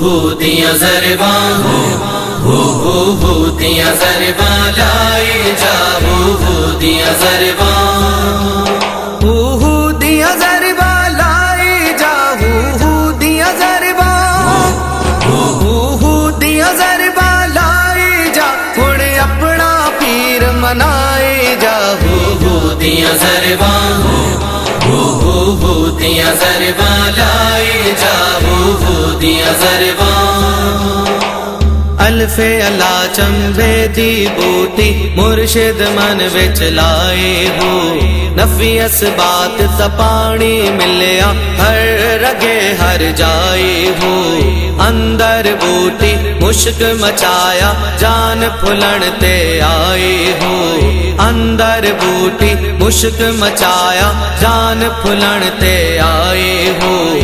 ہو دیا زربان ہو ہو ہو دیا زربان لائی جا ہو ہو دیا زربان ہو دیا زربا لائی جا ہو دیا زربا ہو دیا زربا لائی جا ہن اپنا پیر منائے جا ہو ہو دیا زربان ہو ہو ہو دیا زربان لائی جا ہو ہو دیا زربان الف اللہ چمبے دی بوٹی مرشد من وچ لائے ہو۔ نفی اس بات ملیا، ہر رگے ہر جائے ہو۔ اندر بوٹی مشک مچایا، جان پھلن تے آئے ہو۔ اندر بوٹی مشک مچایا، جان پھلن تے آئے ہو۔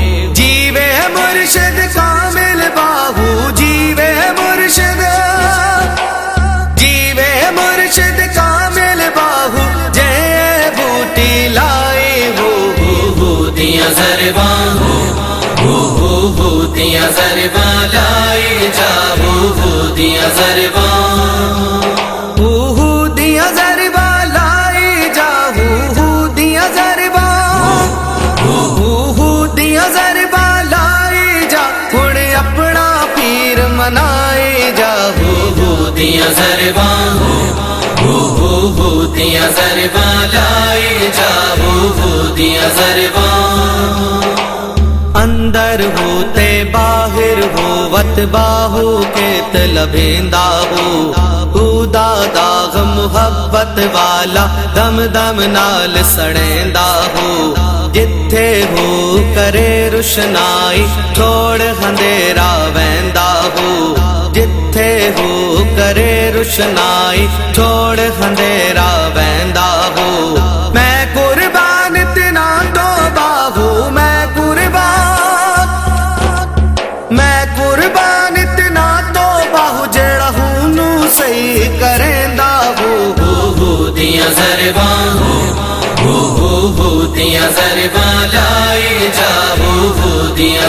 ہو زربان ہو ہو ہو، دیا زربان جا، ہو ہو، دیا زربان لائی جا، ہو ہو، دیا اپنا پیر منائے جا، ہو دیا زربان ہو ہو ہو دیا زربان لائی جا ہو ہو دیا زربان اندر ہوتے باہر ہو وت باہو کے تلبیندا ہو خدا داغ محبت والا، دم دم نال سڑیندا ہو جتھے ہو کرے روشنائی چھوڑ اندھیرا ویندا ہو کرے روشنائی چھوڑ اندھیرا ویندا ہو میں قربان تنا تو باہو میں قربان میں قربان اتنا تو باہو جڑا ہوں نو صحیح کریندا ہو ہو ہو دیا زربان ہو ہو ہو دیا زربان لائی جا ہو ہو دیا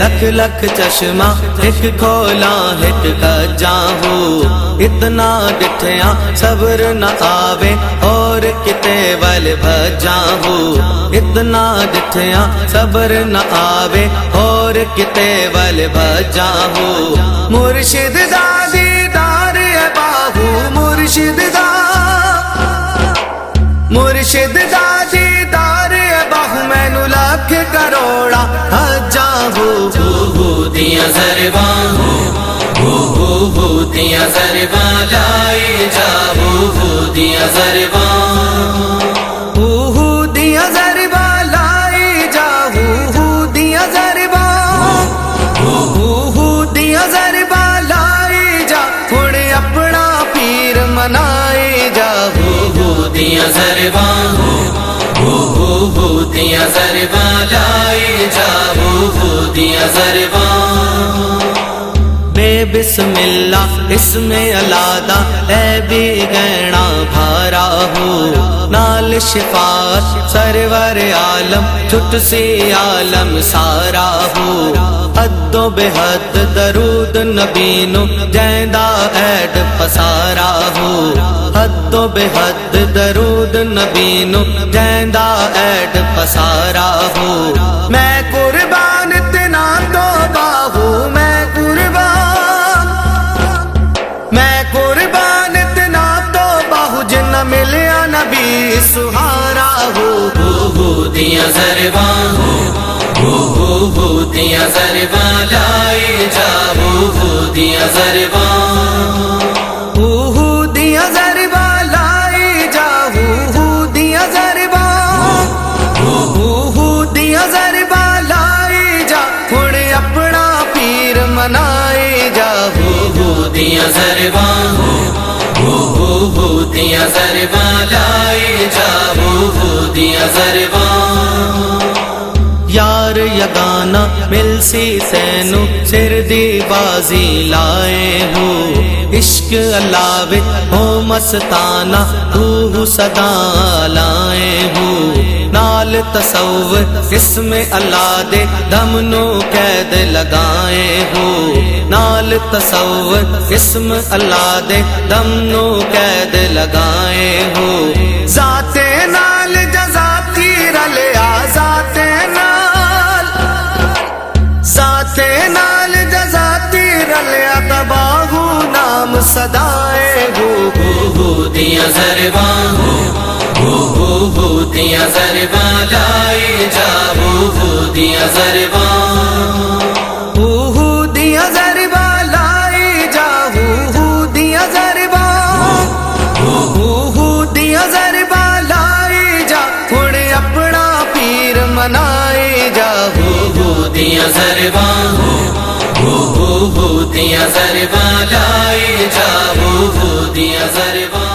لکھ لکھ چشمہ، ایک کھولا ایک کجا ہو اتنا ڈٹھیاں، صبر نہ آوے، اور کتے ول بھجا ہو اتنا ڈٹھیاں، صبر نہ آوے، اور کتے ول بھجا ہو مرشد دادی دار ہے باہو، مرشد دا مرشد دادی دار ہو دیا زربان ہو ہو ہو دیا زربان لائی جا ہو ہو دیا زربان ہو دیا زربا لائی جا ہو دیا زربا بسم اللہ اس میں الادا اے بھی گہنا بھارا ہو۔ نال شفاعت، سرور عالم چھٹ سی عالم سارا ہو۔ حد و بے حد درود نبی نو جیندا ایڈ پسارا ہو۔ حد و بے حد درود نبی نو جیندا ایڈ پسارا ہو۔ میں قربان ਦੀਆਂ ਜ਼ਰਬਾਂ, ਹੋ ਹੋ ਹੋ ਦੀਆਂ ਜ਼ਰਬਾਂ। ਲਾਏ ਜਾ, ਹੋ ਹੋ ਦੀਆਂ ਜ਼ਰਬਾਂ। ਮਨਾਏ ਜਾ, ਹੋ ਦੀਆਂ ਜ਼ਰਬਾਂ। ਹੋ ਹੋ دیا زربا لائی جا دیا زربان ہو جا ہو زربان یار یگانا مل سی سینو سر دی بازی لائے ہو۔ عشق اللہ ہو مستانہ، روح صدا لائے تصور اس میں اللہ دے دم نو قید لگائے ہو نال تصور اس میں اللہ دے دم نو قید لگائے ہو ذات نال جزاتی رلیا ذات نال ذات نال جزاتی رلیا تباہو نام صدائے ہو ہو ہو دیا زربان ہو ہو ہو دیا زربان لائی جا ہو ہو دیا زربان ہو دیا زربا۔ لائی جا ہو دیا زربا۔ ہو دیا زربا لائی جا ہن اپنا پیر منائی جا ہو ہو دیا زربان ہو ہو ہو دیا زربان لائی جا ہو دیا زربان